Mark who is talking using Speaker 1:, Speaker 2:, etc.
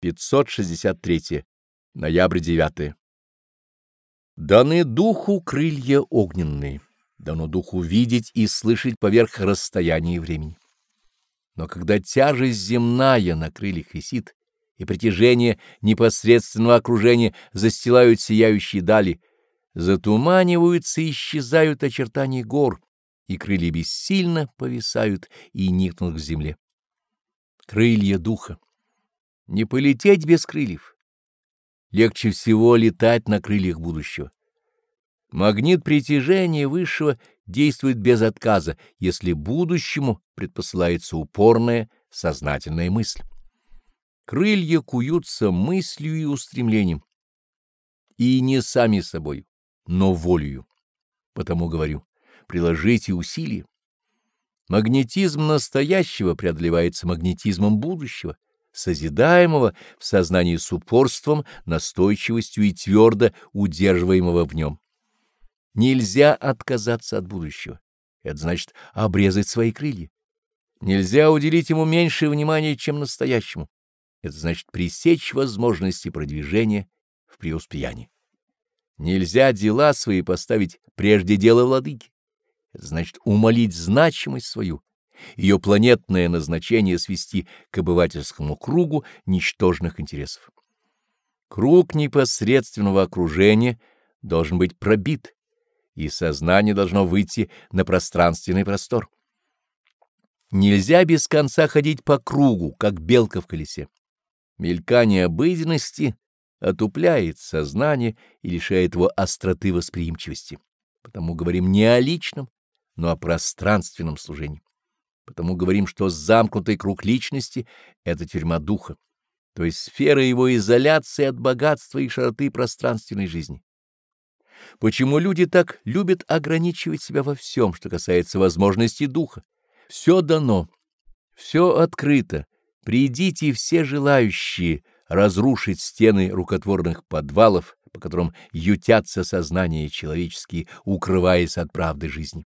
Speaker 1: 563. Ноябрь 9. Даны духу крылья огненные, дано духу видеть и слышать поверх расстояния и времени. Но когда тяжесть земная на крыльях висит, и притяжение непосредственного окружения застилают сияющие дали, затуманиваются и исчезают очертания гор, и крылья бессильно повисают и никнут к земле. Крылья духа. Не полететь без крыльев. Легче всего летать на крыльях будущего. Магнит притяжения высшего действует без отказа, если будущему предпосылается упорная сознательная мысль. Крылья куются мыслью и устремлением, и не сами собой, но волею. Потому говорю, приложите усилия. Магнетизм настоящего преодолевается магнетизмом будущего, созидаемого в сознании с упорством, настойчивостью и твердо удерживаемого в нем. Нельзя отказаться от будущего. Это значит обрезать свои крылья. Нельзя уделить ему меньше внимания, чем настоящему. Это значит пресечь возможности продвижения в преуспеянии. Нельзя дела свои поставить прежде дела владыки. Это значит умолить значимость свою, ее планетное назначение свести к обывательскому кругу ничтожных интересов. Круг непосредственного окружения должен быть пробит, и сознание должно выйти на пространственный простор. Нельзя без конца ходить по кругу, как белка в колесе. Мелькание обыденности отупляет сознание и лишает его остроты восприимчивости. Потому говорим не о личном, но о пространственном служении. Потому говорим, что замкнутый круг личности — это тюрьма духа, то есть сфера его изоляции от богатства и широты пространственной жизни. Почему люди так любят ограничивать себя во всем, что касается возможностей духа? Все дано, все открыто, Придите все желающие разрушить стены рукотворных подвалов, по которым ютятся сознания человеческие, укрываясь от правды жизни.